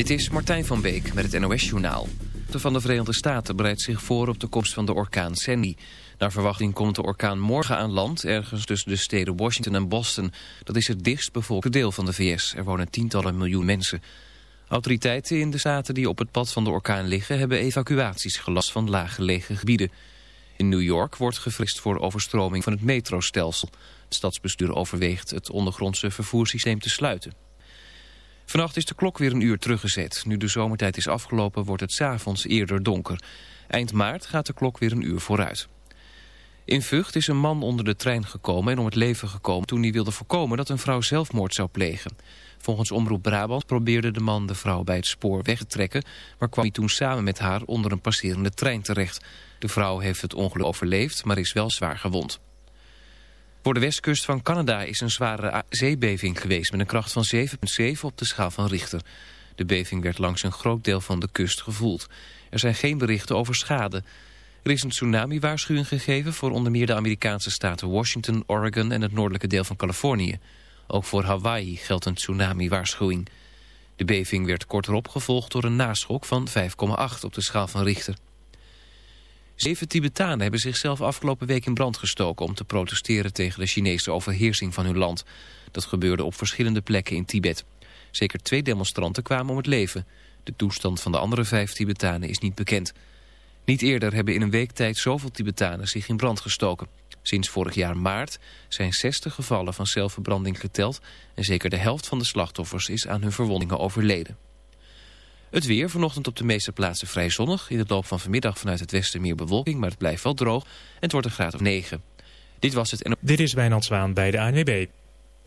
Dit is Martijn van Beek met het NOS-journaal. De van de Verenigde Staten bereidt zich voor op de komst van de orkaan Sandy. Naar verwachting komt de orkaan morgen aan land... ergens tussen de steden Washington en Boston. Dat is het dichtst bevolkte deel van de VS. Er wonen tientallen miljoen mensen. Autoriteiten in de staten die op het pad van de orkaan liggen... hebben evacuaties gelast van laaggelegen gebieden. In New York wordt gefrist voor overstroming van het metrostelsel. Het stadsbestuur overweegt het ondergrondse vervoerssysteem te sluiten. Vannacht is de klok weer een uur teruggezet. Nu de zomertijd is afgelopen wordt het s'avonds eerder donker. Eind maart gaat de klok weer een uur vooruit. In Vught is een man onder de trein gekomen en om het leven gekomen... toen hij wilde voorkomen dat een vrouw zelfmoord zou plegen. Volgens Omroep Brabant probeerde de man de vrouw bij het spoor weg te trekken... maar kwam hij toen samen met haar onder een passerende trein terecht. De vrouw heeft het ongeluk overleefd, maar is wel zwaar gewond. Voor de westkust van Canada is een zware zeebeving geweest... met een kracht van 7,7 op de schaal van Richter. De beving werd langs een groot deel van de kust gevoeld. Er zijn geen berichten over schade. Er is een tsunami-waarschuwing gegeven voor onder meer de Amerikaanse staten Washington, Oregon en het noordelijke deel van Californië. Ook voor Hawaii geldt een tsunami-waarschuwing. De beving werd kort erop gevolgd door een naschok van 5,8 op de schaal van Richter. Zeven Tibetanen hebben zichzelf afgelopen week in brand gestoken... om te protesteren tegen de Chinese overheersing van hun land. Dat gebeurde op verschillende plekken in Tibet. Zeker twee demonstranten kwamen om het leven. De toestand van de andere vijf Tibetanen is niet bekend. Niet eerder hebben in een week tijd zoveel Tibetanen zich in brand gestoken. Sinds vorig jaar maart zijn 60 gevallen van zelfverbranding geteld... en zeker de helft van de slachtoffers is aan hun verwondingen overleden. Het weer, vanochtend op de meeste plaatsen vrij zonnig. In het loop van vanmiddag vanuit het westen meer bewolking, maar het blijft wel droog. En het wordt een graad of 9. Dit was het. En... Dit is Wijnand Zwaan bij de ANWB.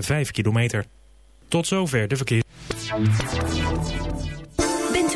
5 kilometer. Tot zover de verkeer.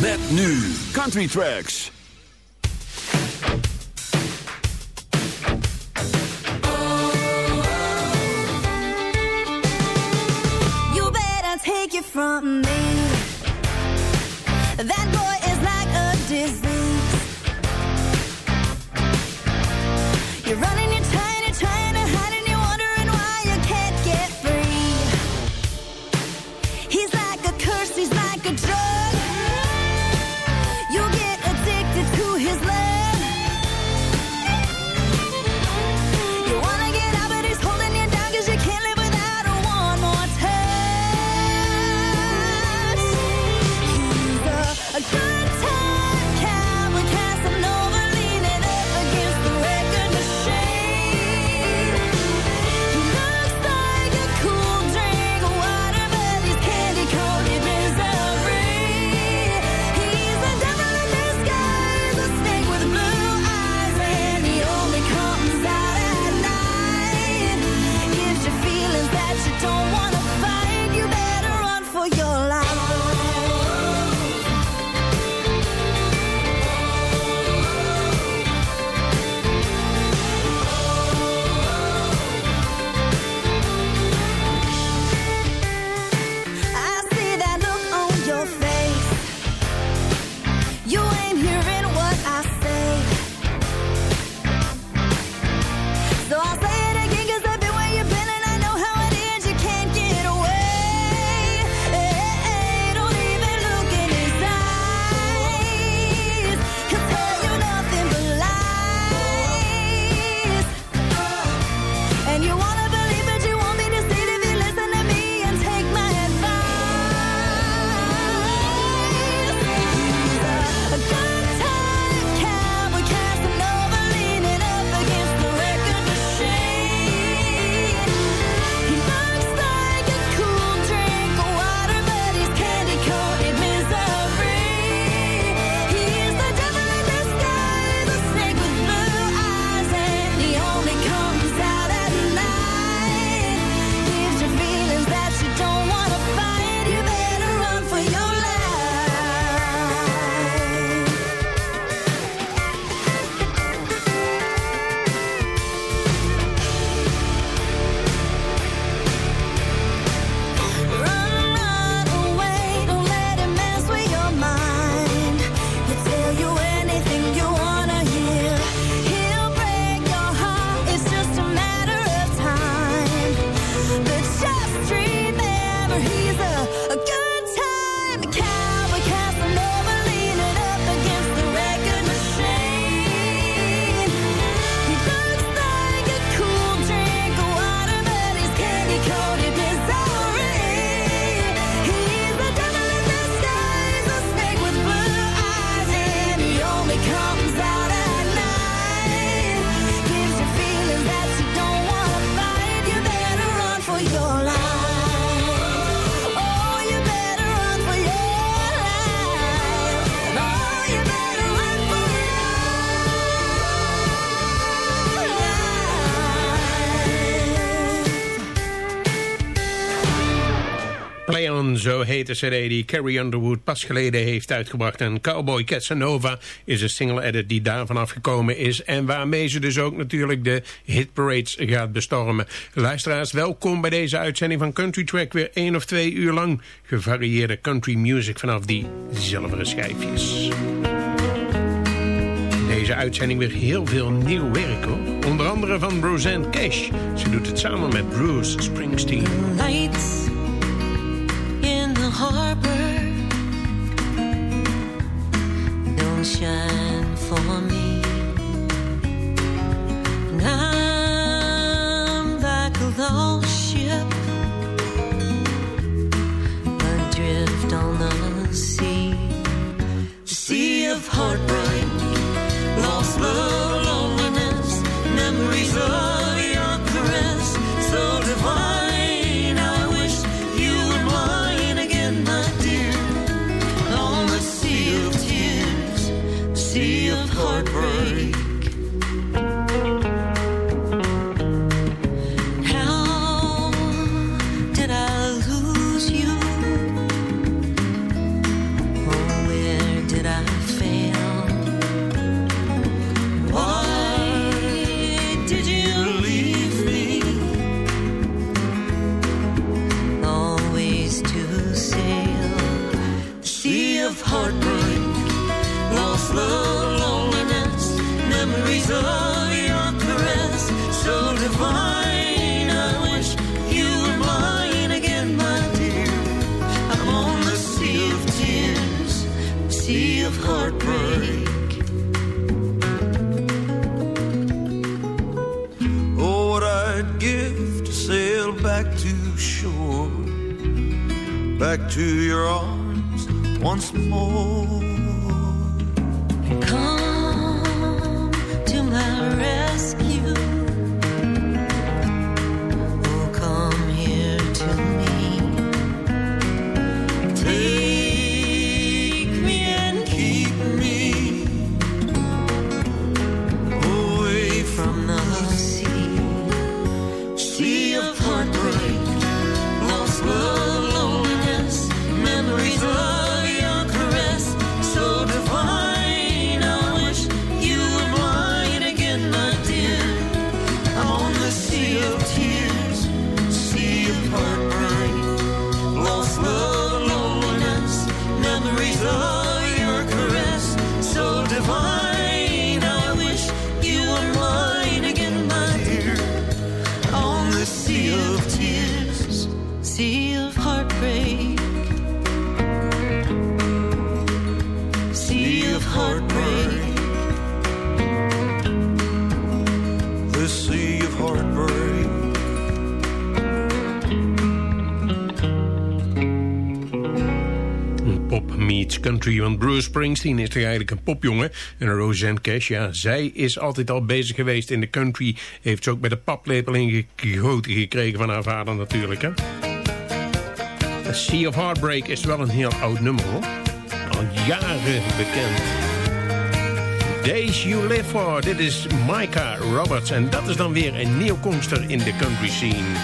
Met nu Country Tracks. You better take it from me. That boy De cd die Carrie Underwood pas geleden heeft uitgebracht. En Cowboy Casanova is een single edit die daarvan afgekomen is. En waarmee ze dus ook natuurlijk de hitparades gaat bestormen. Luisteraars, welkom bij deze uitzending van Country Track. Weer één of twee uur lang gevarieerde country music vanaf die zilveren schijfjes. Deze uitzending weer heel veel nieuw werk hoor. Onder andere van Roseanne Cash. Ze doet het samen met Bruce Springsteen. Don't for me. And I'm like a lost ship adrift on the sea. Sea of heartbreak, The sea of heartbreak. Pop meets country, want Bruce Springsteen is toch eigenlijk een popjongen. En Roseanne Cash, ja, zij is altijd al bezig geweest in de country. Heeft ze ook bij de paplepel ingegoten gekregen van haar vader natuurlijk, hè. A Sea of Heartbreak is wel een heel oud nummer, hoor. Al jaren bekend. Days You Live For, dit is Micah Roberts. En dat is dan weer een nieuwkomster in de country scene.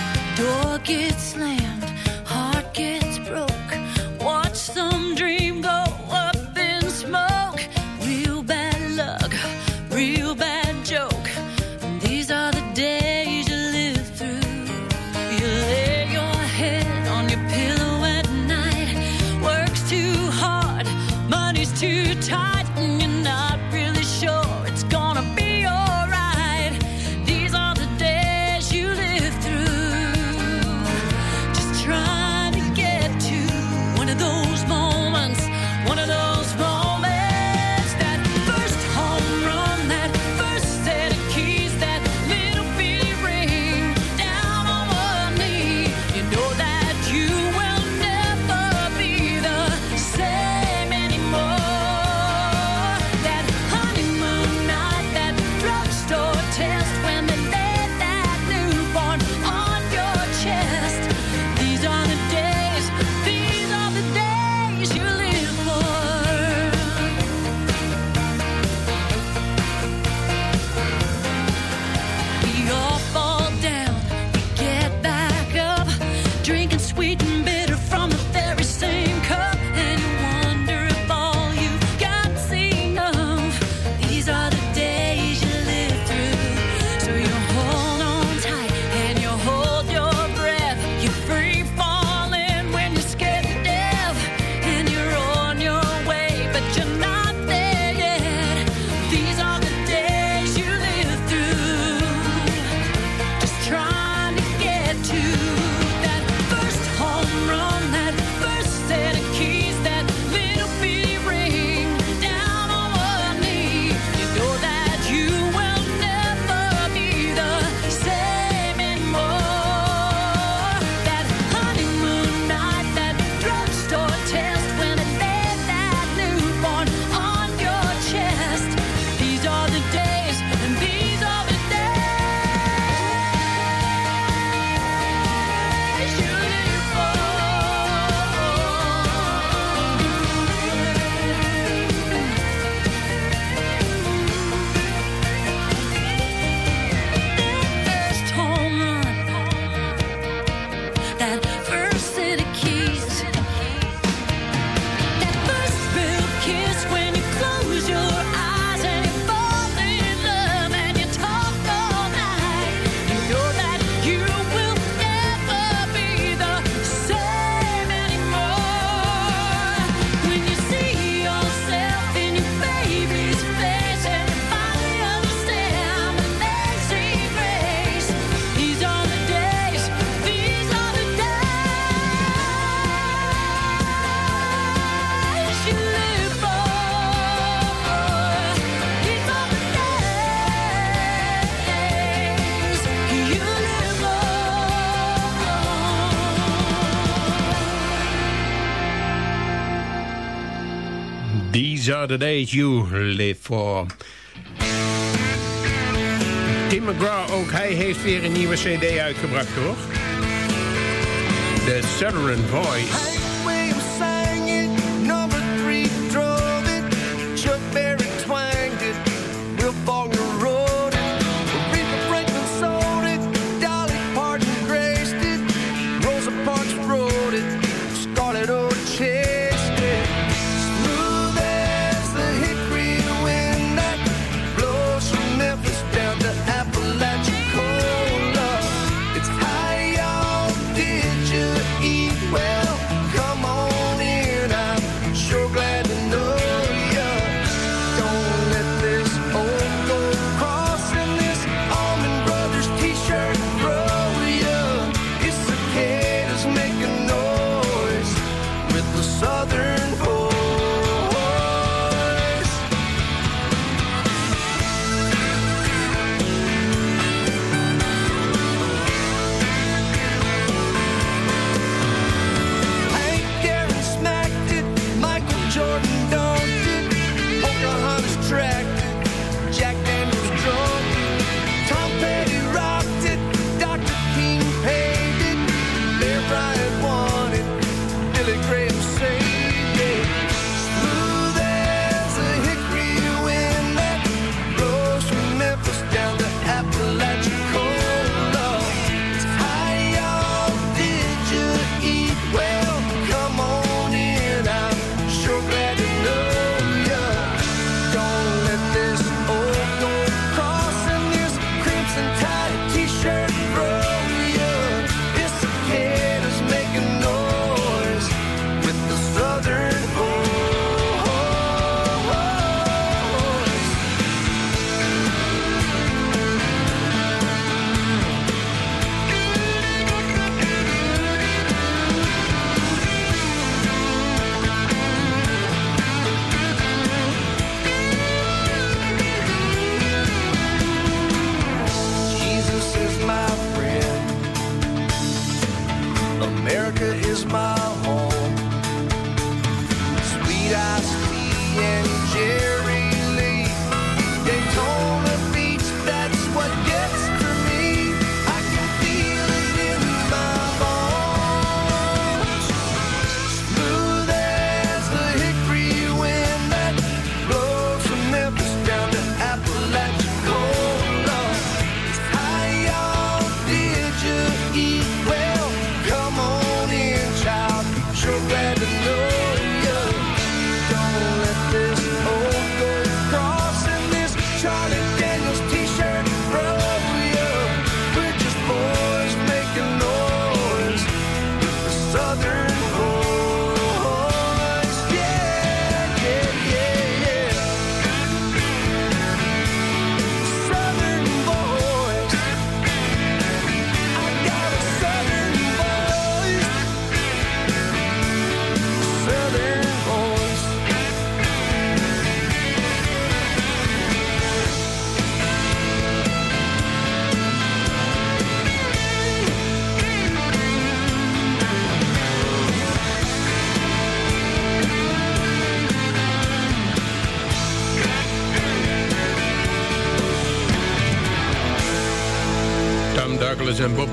These are the days you live for. Tim McGraw, ook hij heeft weer een nieuwe cd uitgebracht, hoor. The Southern Voice.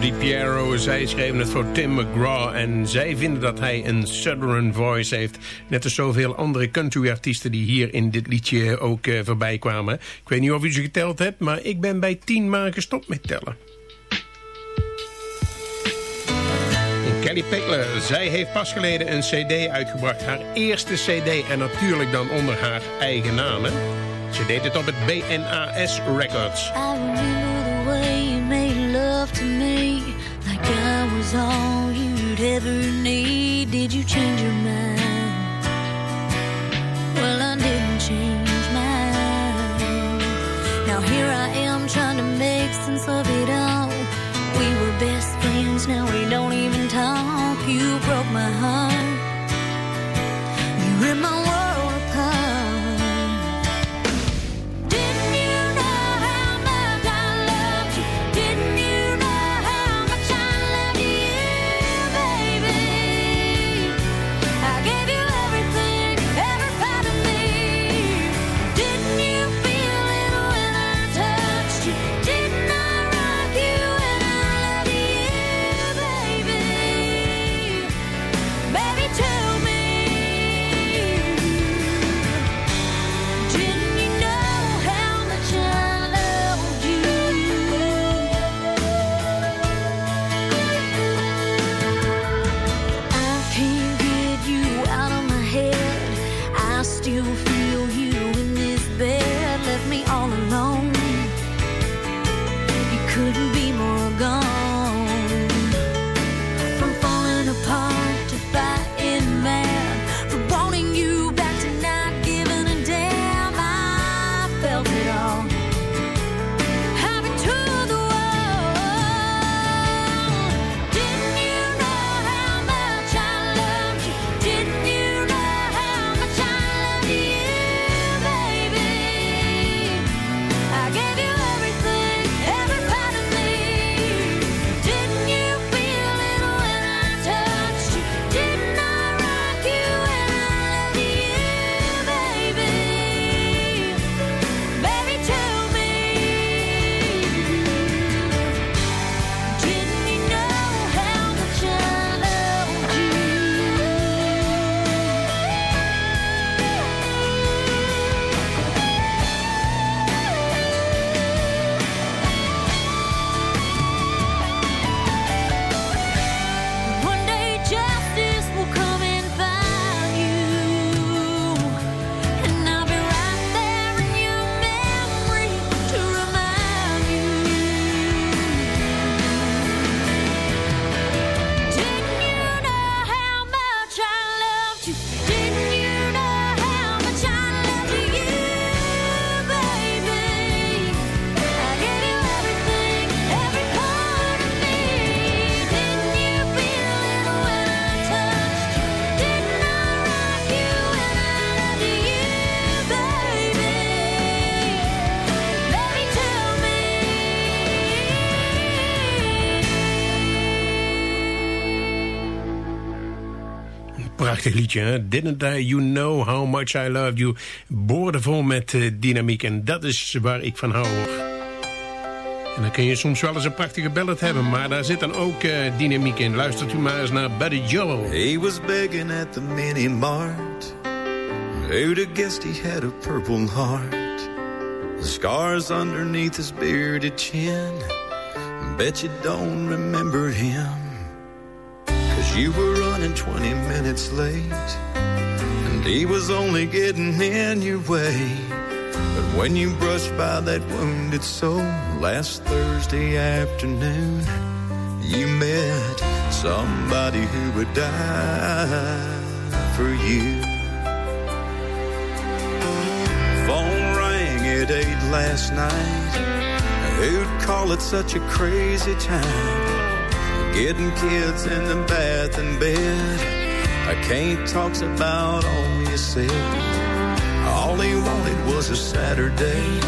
DiPiero, zij schreven het voor Tim McGraw... en zij vinden dat hij een Southern voice heeft. Net als zoveel andere country-artiesten die hier in dit liedje ook eh, voorbij kwamen. Ik weet niet of u ze geteld hebt, maar ik ben bij tien maar gestopt met tellen. En Kelly Pickler, zij heeft pas geleden een cd uitgebracht. Haar eerste cd en natuurlijk dan onder haar eigen naam. Ze deed het op het BNAS Records. Made love to me Like I was all you'd ever need. Did you change your mind? Well, I didn't change mine. Now here I am trying to make sense of it all. We were best friends, now we don't even talk. You broke my heart. You ripped my world Prachtig liedje, hè? Didn't I you know how much I loved you? Boordevol met eh, dynamiek en dat is waar ik van hou. En dan kun je soms wel eens een prachtige ballad hebben, maar daar zit dan ook eh, dynamiek in. Luistert u maar eens naar Buddy Joel. He was begging at the mini mart. Who'd have guessed he had a purple heart? The scars underneath his bearded chin. Bet you don't remember him. You were running 20 minutes late. And he was only getting in your way. But when you brushed by that wounded soul last Thursday afternoon, you met somebody who would die for you. Phone rang at eight last night. Who'd call it such a crazy time? Getting kids in the bath and bed. I can't talk about all you said. All he wanted was a Saturday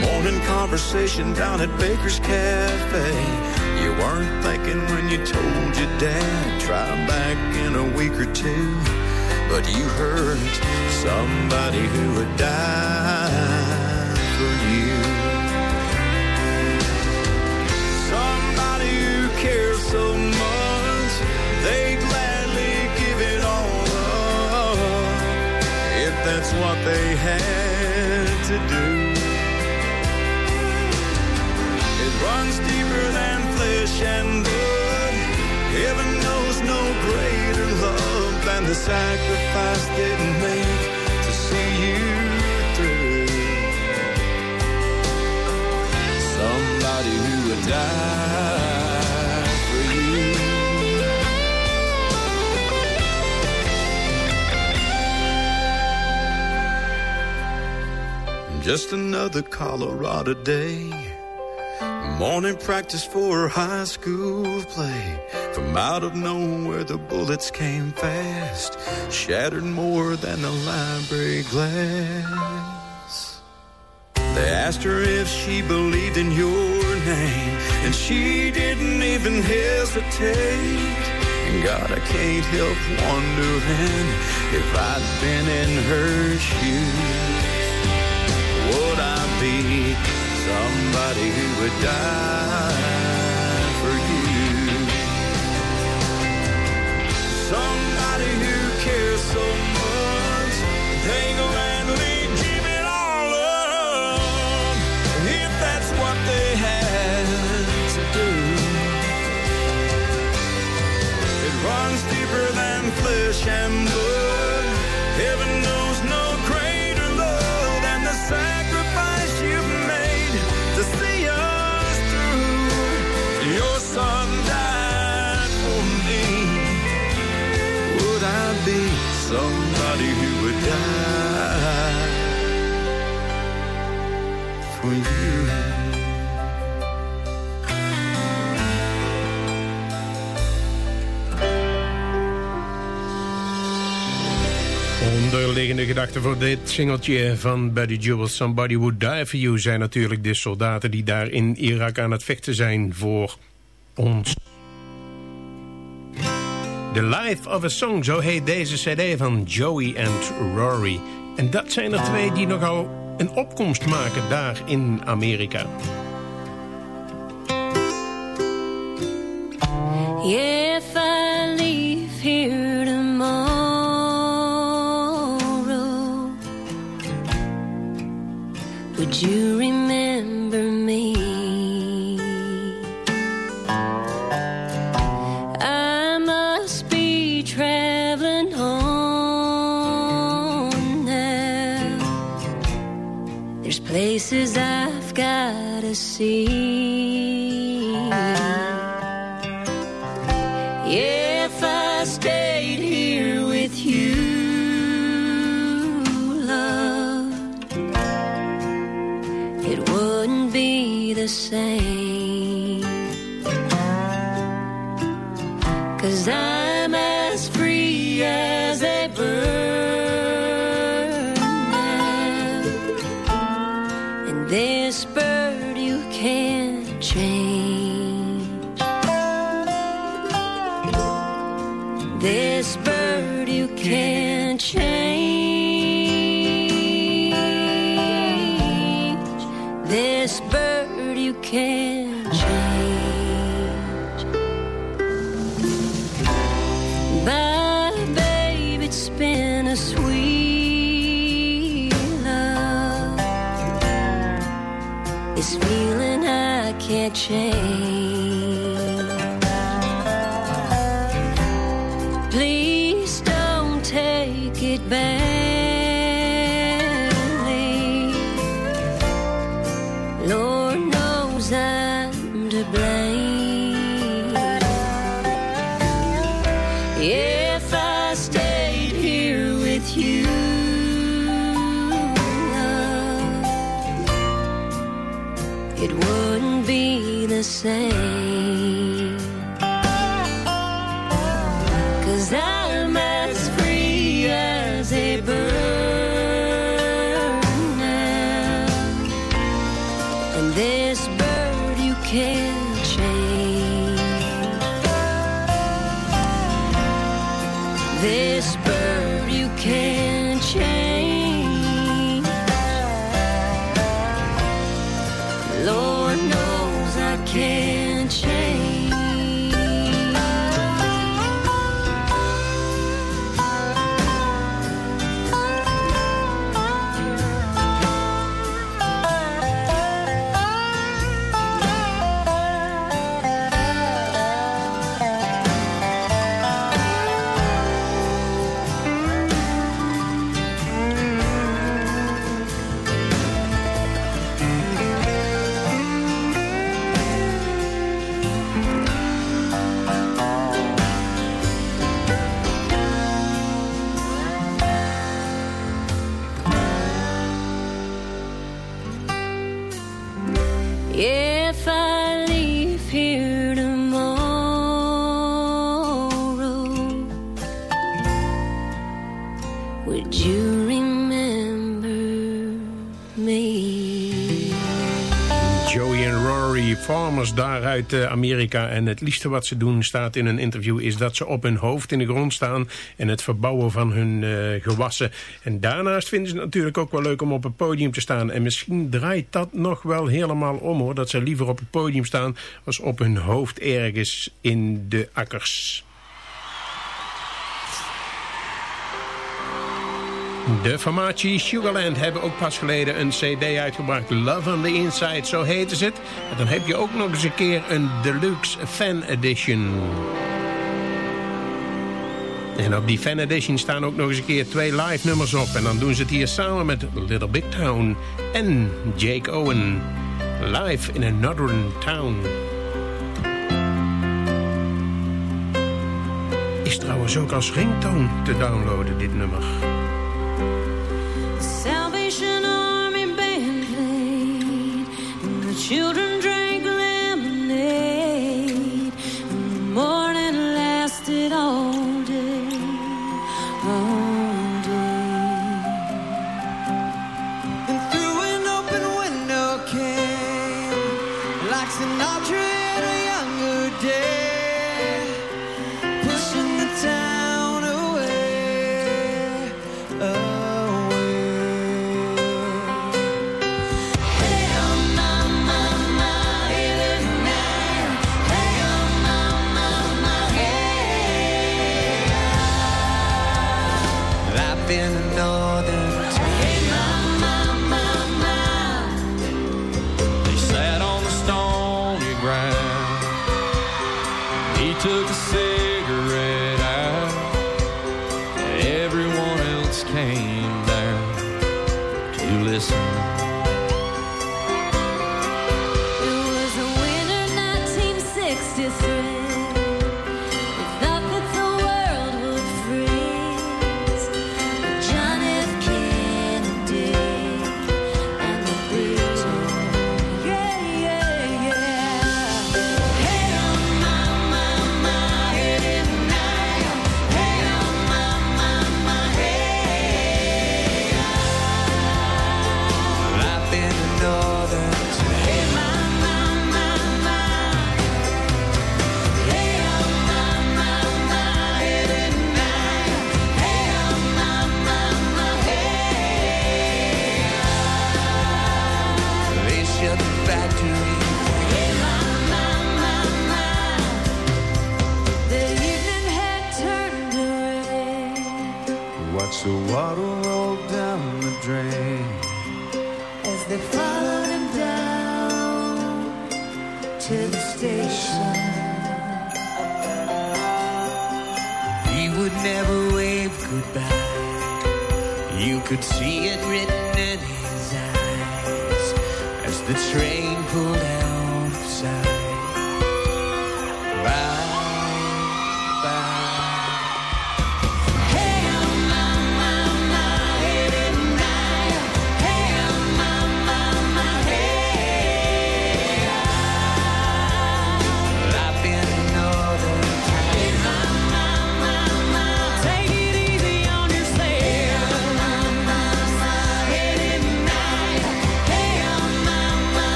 morning conversation down at Baker's Cafe. You weren't thinking when you told your dad, try back in a week or two. But you hurt somebody who had die they had to do. It runs deeper than flesh and blood. Heaven knows no greater love than the sacrifice they'd make to see you through. Somebody who would die Just another Colorado day. Morning practice for high school play. From out of nowhere, the bullets came fast, shattered more than the library glass. They asked her if she believed in your name, and she didn't even hesitate. And God, I can't help wondering if I'd been in her shoes. Be somebody who would die Onderliggende gedachte voor dit singeltje van Buddy Jewel, Somebody Would Die For You... zijn natuurlijk de soldaten die daar in Irak aan het vechten zijn voor ons. The Life of a Song, zo heet deze cd van Joey en Rory. En dat zijn er twee die nogal een opkomst maken daar in Amerika. If would you remember me? I must be traveling on now. There's places I've got to see. say farmers daar uit eh, Amerika. En het liefste wat ze doen, staat in een interview... is dat ze op hun hoofd in de grond staan... en het verbouwen van hun eh, gewassen. En daarnaast vinden ze het natuurlijk ook wel leuk om op het podium te staan. En misschien draait dat nog wel helemaal om, hoor. Dat ze liever op het podium staan... als op hun hoofd ergens in de akkers. De formatie Sugarland hebben ook pas geleden een cd uitgebracht. Love on the Inside, zo heette het. En dan heb je ook nog eens een keer een Deluxe Fan Edition. En op die Fan Edition staan ook nog eens een keer twee live nummers op. En dan doen ze het hier samen met Little Big Town en Jake Owen. Live in a Northern Town. Is trouwens ook als ringtoon te downloaden, dit nummer. children He took a cigarette out. Everyone else came down to listen. could see it written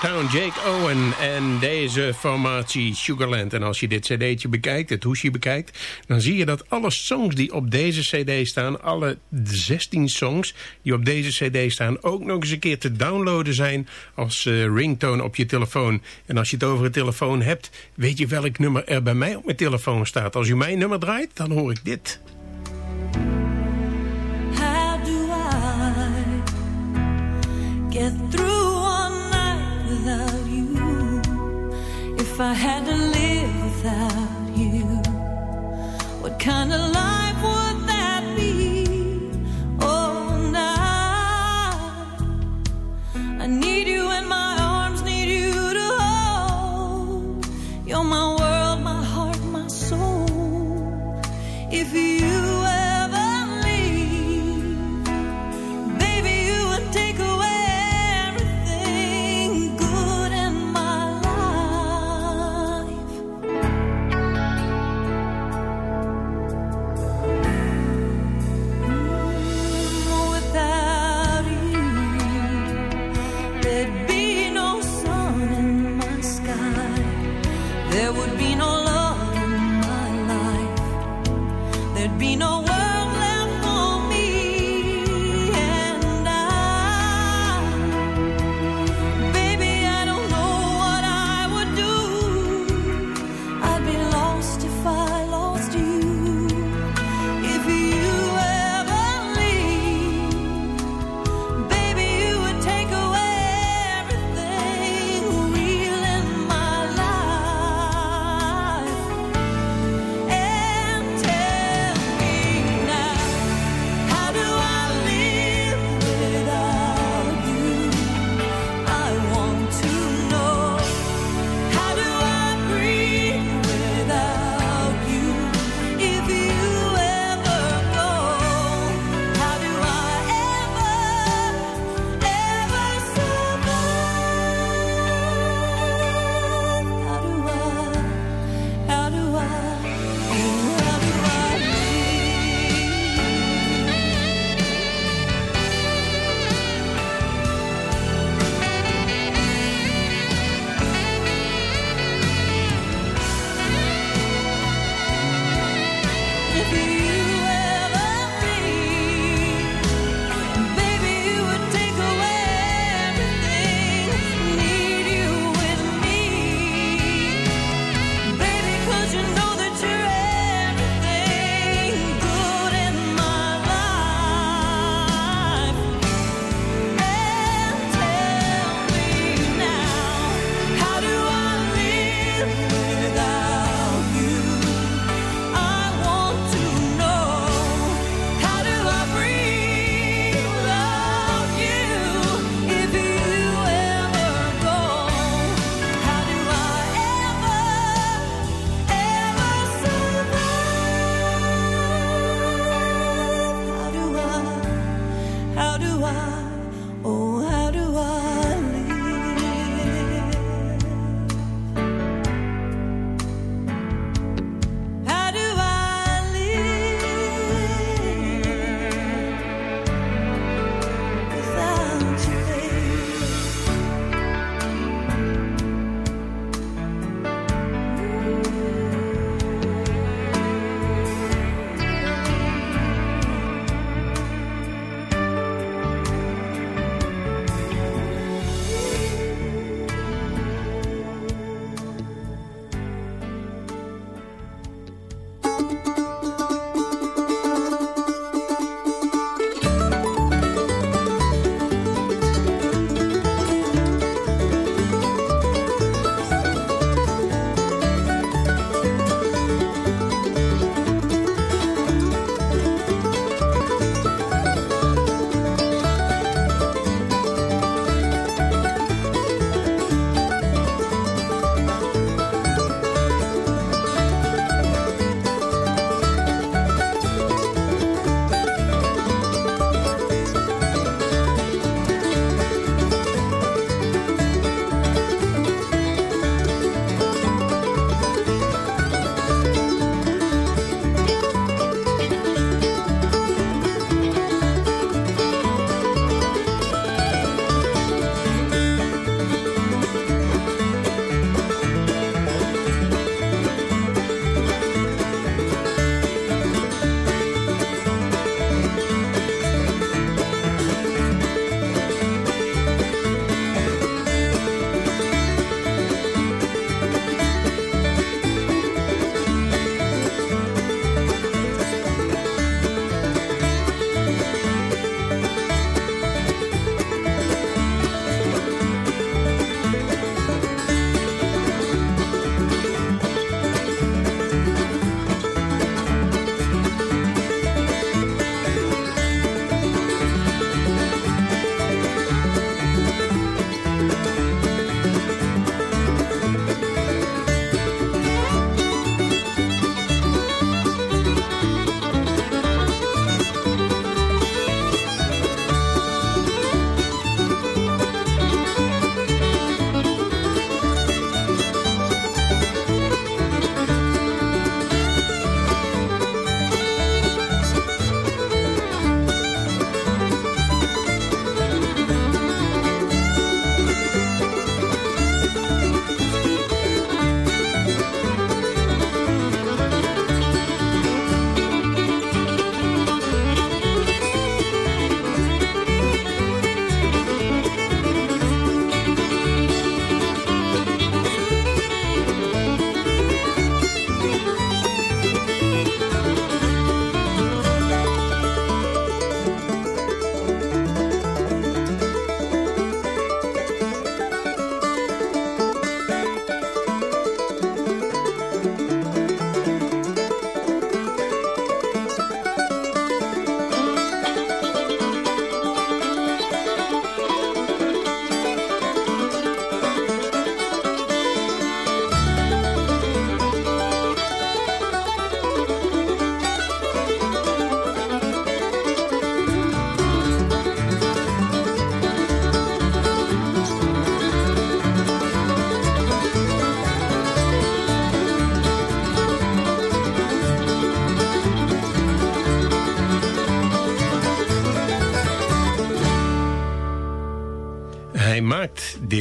Town, Jake Owen en deze formatie Sugarland. En als je dit cd'tje bekijkt, het hoesje bekijkt... dan zie je dat alle songs die op deze cd staan... alle 16 songs die op deze cd staan... ook nog eens een keer te downloaden zijn als eh, ringtone op je telefoon. En als je het over een telefoon hebt... weet je welk nummer er bij mij op mijn telefoon staat. Als u mijn nummer draait, dan hoor ik dit. How do I get through If I had to live without you, what kind of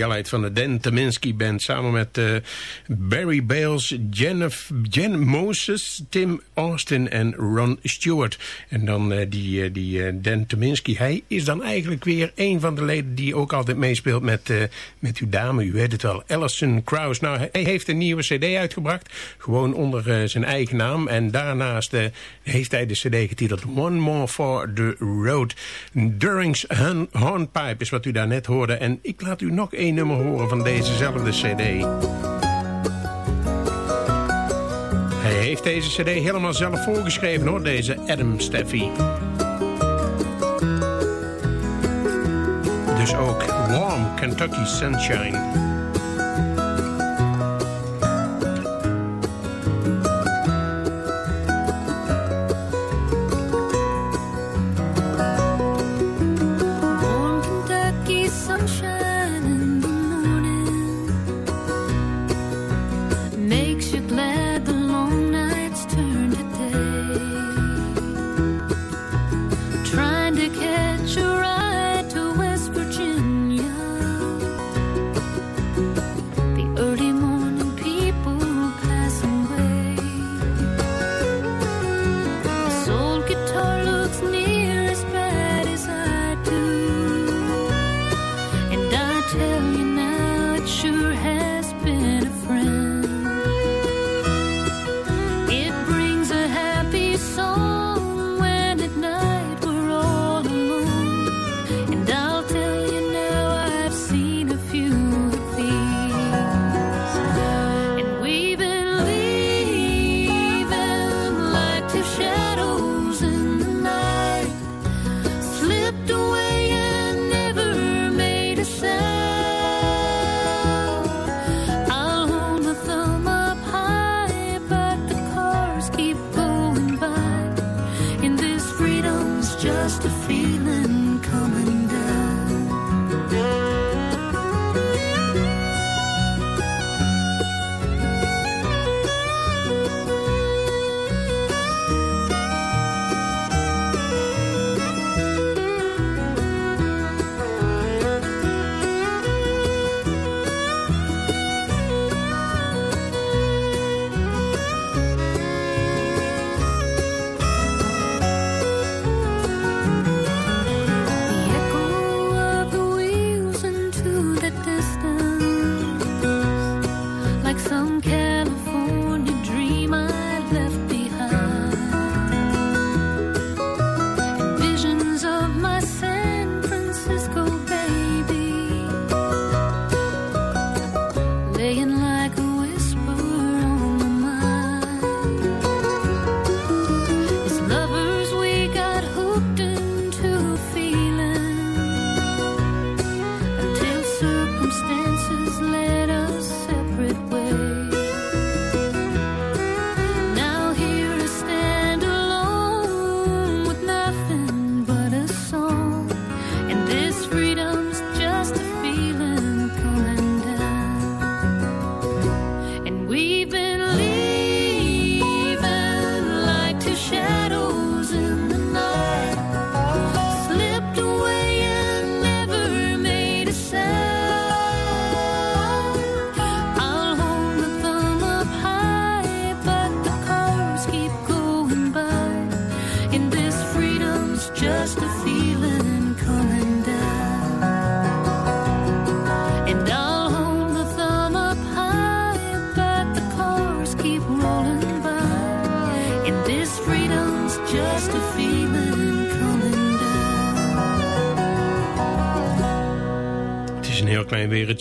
Van de Dan Taminsky Band. Samen met uh, Barry Bales, Jennifer, Jen Moses, Tim Austin en Ron Stewart. En dan uh, die, uh, die Dan Taminsky. Hij is dan eigenlijk weer een van de leden die ook altijd meespeelt met, met uw dame. U weet het wel, Alison Krauss. Nou, hij heeft een nieuwe cd uitgebracht. Gewoon onder zijn eigen naam. En daarnaast heeft hij de cd getiteld One More for the Road. Durings Hornpipe is wat u daar net hoorde. En ik laat u nog één nummer horen van dezezelfde cd. Hij heeft deze cd helemaal zelf voorgeschreven hoor, deze Adam Steffi. Dus ook Warm Kentucky Sunshine.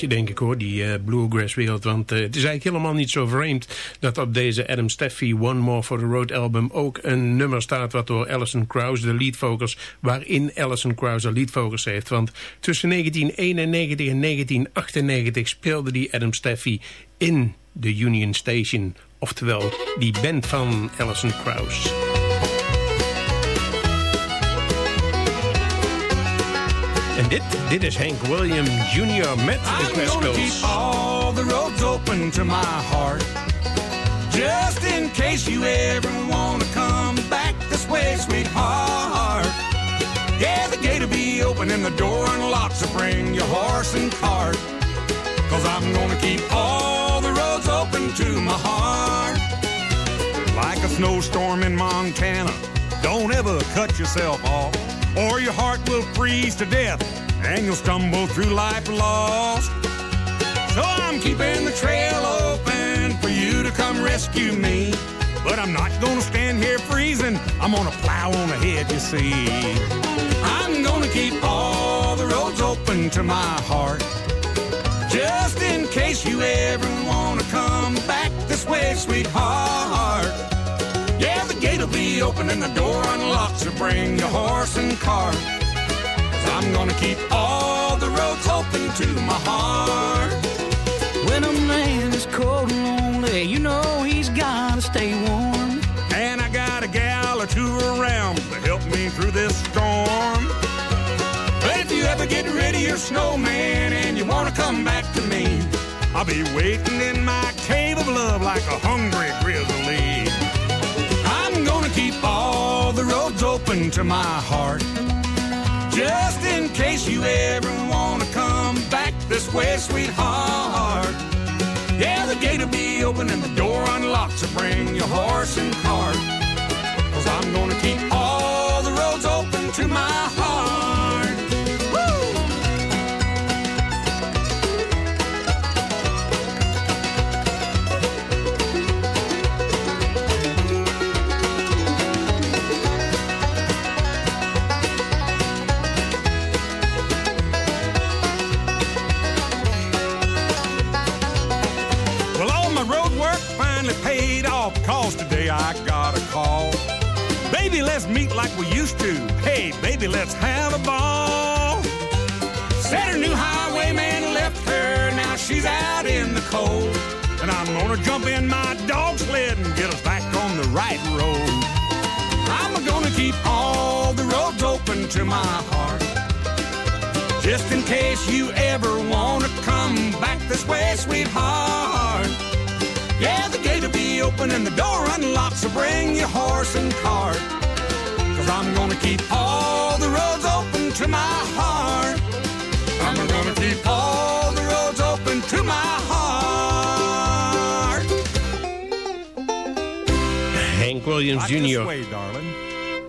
Denk ik hoor, die uh, bluegrass wereld. Want uh, het is eigenlijk helemaal niet zo vreemd dat op deze Adam Steffi One More for the Road album ook een nummer staat wat door Alison Krauss, de lead vocals, waarin Alison Krauss de lead vocals heeft. Want tussen 1991 en 1998 speelde die Adam Steffi in de Union Station. Oftewel, die band van Alison Krauss. En dit, dit is Hank William Jr. met de Coast. keep all the roads open to my heart. Just in case you ever want to come back this way, sweetheart. Yeah, the gate will be open opening the door unlocked, so bring your horse and cart. Cause I'm gonna keep all the roads open to my heart. Like a snowstorm in Montana, don't ever cut yourself off, or your heart will freeze to death and you'll stumble through life lost. So I'm keeping the trail open for you to come rescue me. But I'm not gonna stand here freezing, I'm gonna plow on ahead, you see. I'm gonna keep all the roads open to my heart. Just in case you ever wanna come back this way, sweetheart. Yeah, the gate will be open and the door unlocked, so bring your horse and cart. Cause I'm gonna keep all the roads open to my heart. When a man is cold and lonely, you know he's gotta stay warm. And I got a gal or two around to help me through this storm. But if you ever get rid of your snowman and you wanna come back to me, I'll be waiting in my cave of love like a hungry open to my heart. Just in case you ever wanna come back this way, sweetheart. Yeah, the gate will be open and the door unlocked, so bring your horse and cart. Cause I'm gonna keep all like we used to. Hey, baby, let's have a ball. Said her new highwayman left her, now she's out in the cold. And I'm gonna jump in my dog sled and get us back on the right road. I'm gonna keep all the roads open to my heart. Just in case you ever wanna come back this way, sweetheart. Yeah, the gate will be open and the door unlocked, so bring your horse and cart. Cause I'm gonna keep all the roads open to my heart. I'm gonna keep all the roads open to my heart. Hank Williams Jr.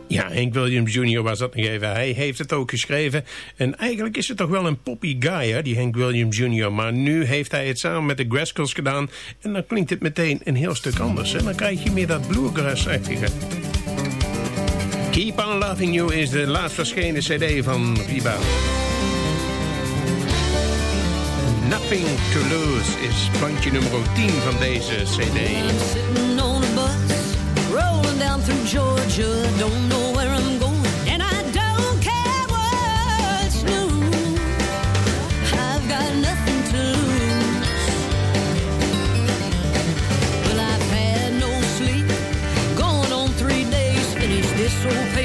Ja, Hank Williams Jr. was dat nog even. Hij heeft het ook geschreven. En eigenlijk is het toch wel een poppy guy, hè, die Hank Williams Jr. Maar nu heeft hij het samen met de Graskels gedaan. En dan klinkt het meteen een heel stuk anders. En dan krijg je meer dat bluegrass-achtige. Keep on Loving You is de laatst verschenen cd van Riba. Nothing to Lose is bandje nummer 10 van deze cd. so painful.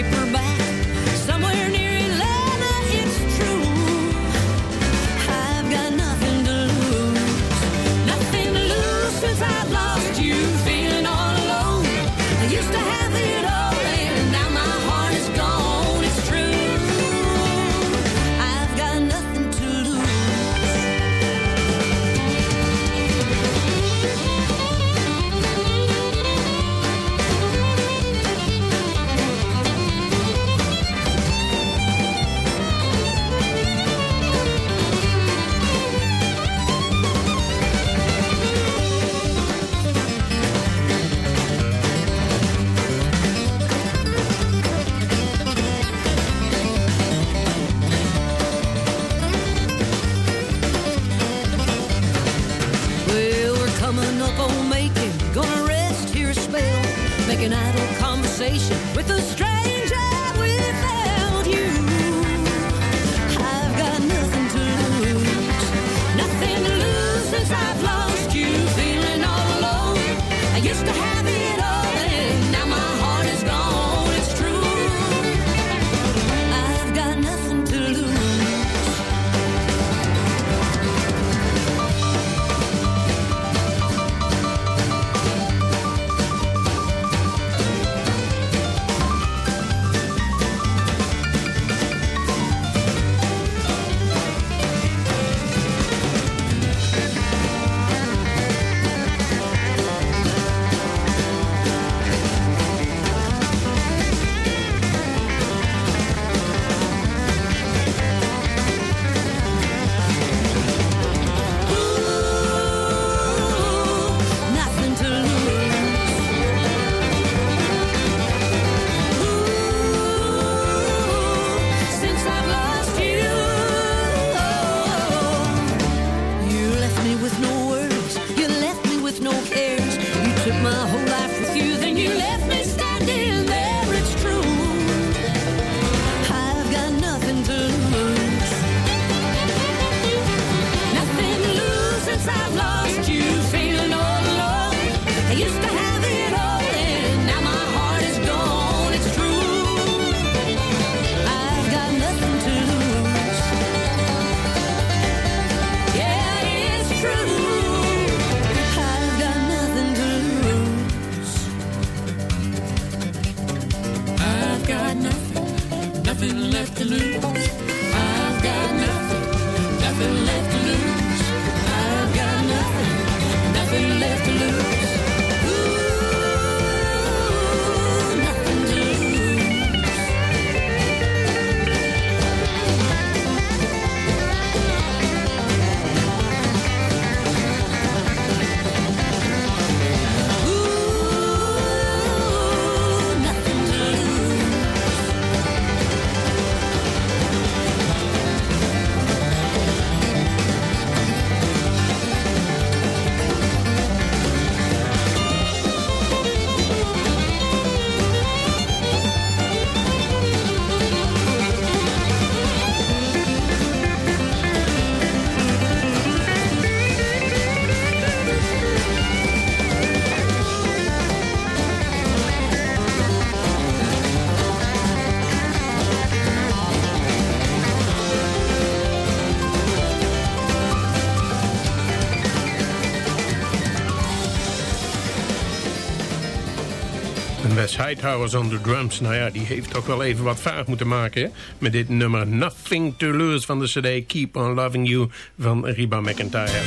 En Wes Hightower's on the drums. Nou ja, die heeft toch wel even wat vaart moeten maken. Met dit nummer Nothing to Lose van de cd Keep on Loving You van Reba McIntyre.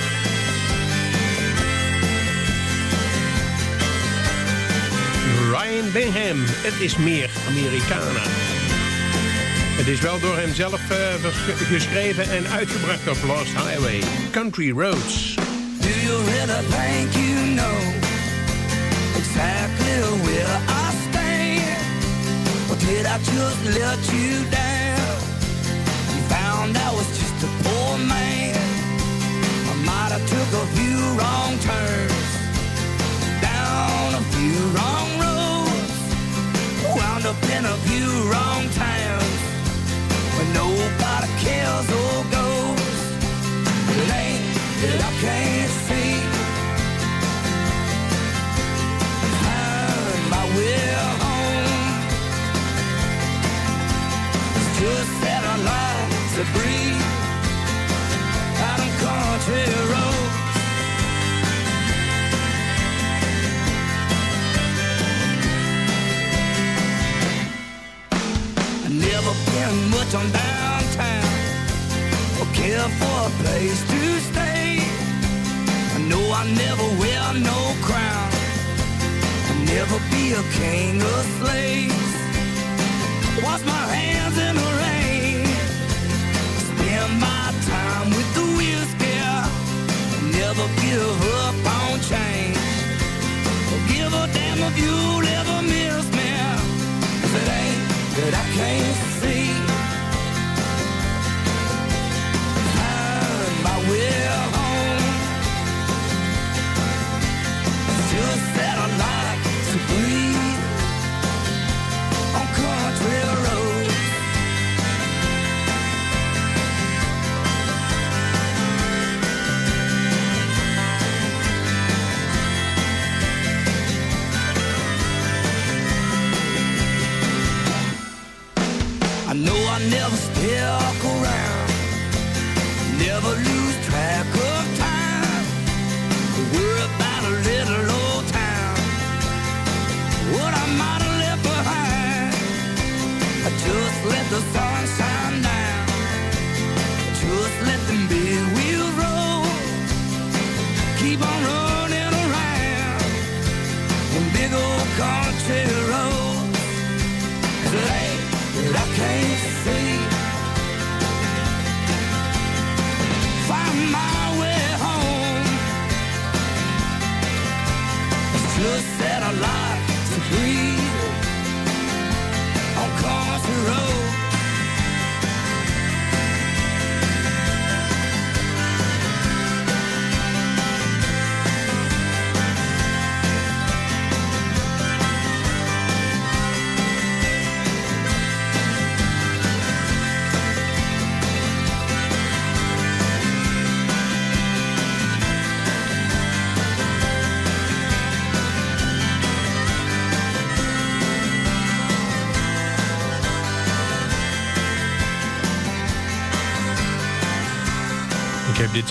Ryan Bingham, het is meer Americana. Het is wel door hem zelf eh, ges- geschreven en uitgebracht op Lost Highway. Country Roads. Do you really think you know exactly where I stand? Or did I just let you down? You found I was just a poor man. I might have took a few wrong turns, down a few wrong roads, wound up in a few wrong towns where nobody cares or goes. It ain't that I can't Way home. It's just that I like to breathe out on country roads. Never been much on downtown or care for a place to stay. I know I never wear no crown. Never be a king of slaves. Wash my hands in the rain. Spend my time with the whiskey. Never give up on change. Give a damn if you'll ever miss me. 'Cause it ain't that I can't see.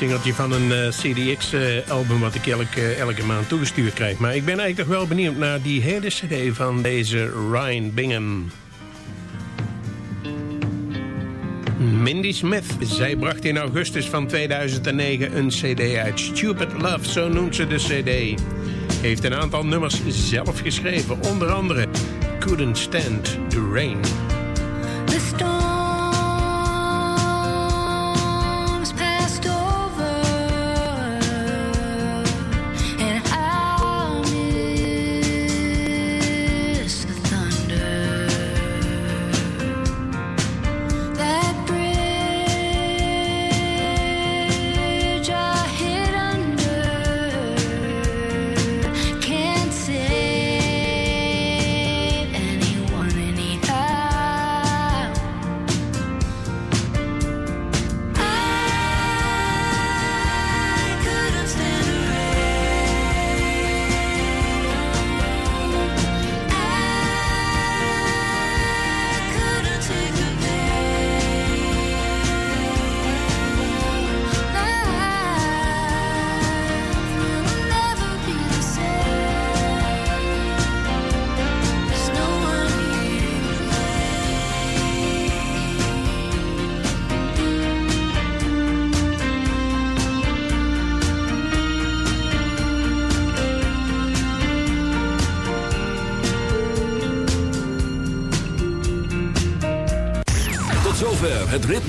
Singeltje van een eh, CDX-album wat ik elke, eh, elke maand toegestuurd krijg. Maar ik ben eigenlijk toch wel benieuwd naar die hele cd van deze Ryan Bingham. Mindy Smith. Zij bracht in augustus van 2009 een cd uit. Stupid Love, zo noemt ze de cd. Heeft een aantal nummers zelf geschreven. Onder andere Couldn't Stand the Rain. The storms